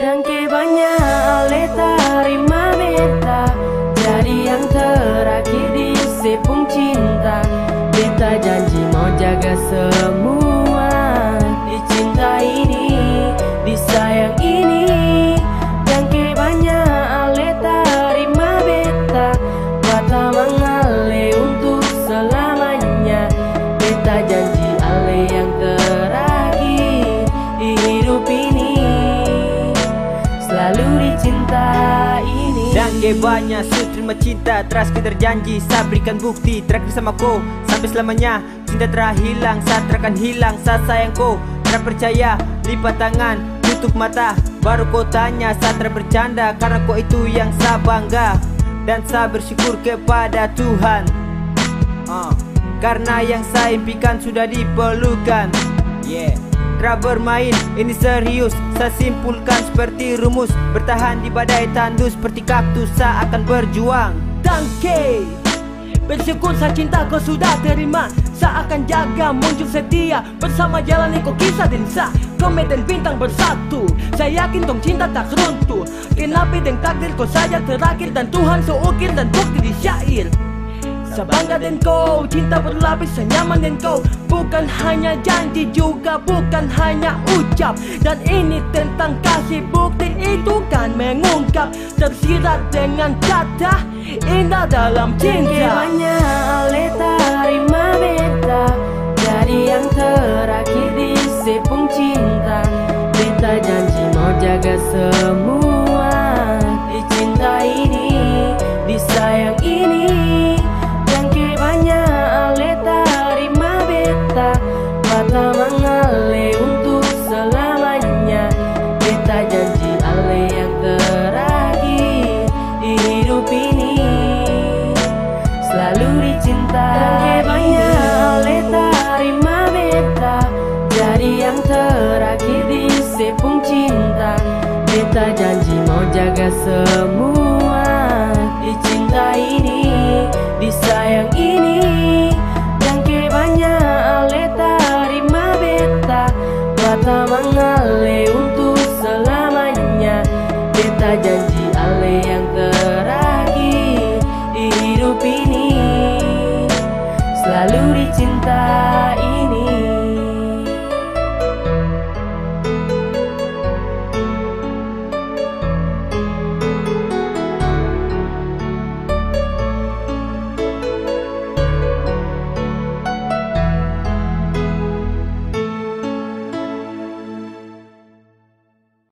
Dan kebanya aleta rima beta Jadi yang terakhir di sepung cinta. Beta janji mau jaga semua Di cinta ini, di sayang ini. Dan kebanya aleta rima beta Mata mengale untuk selamanya. Beta janji Dan su terima cinta Teras kita janji Saya berikan bukti Terakhir sama ko Sampai selamanya Cinta telah hilang Saat terakan hilang Saat sayang ko Tidak percaya Lipat tangan Tutup mata. Baru kau tanya Saat bercanda Karena kau itu yang saya bangga. Dan saya bersyukur kepada Tuhan. Ah, Karena yang saya impikan Sudah diperlukan. Yeah Tra bermain, ini serius Saya simpulkan seperti rumus. Bertahan di badai tandus Seperti kaktus saya akan berjuang. Tangke Bersyukur saya cinta kau sudah terima. Saya akan jaga muncul setia Bersama jalani kau kisah dan sa Komet dan bintang bersatu Saya yakin tong cinta tak runtuh. Kenapa dan takdir kau saja terakhir Dan Tuhan seukir dan bukti di Saya bangga dan kau Cinta berlapis saya nyaman dan kau. Bukan hanya janji juga bukan hanya ucap. Dan ini tentang kasih bukti itu kan mengungkap. Tersirat dengan kata indah dalam cinta. Banyak ale terima beta Jadi yang terakhir di sepung cinta. Beta janji mau jaga semua selalu dicintai banyak oleh terima beta Jadi yang terakhir di sepung cinta. Beta janji mau jaga semua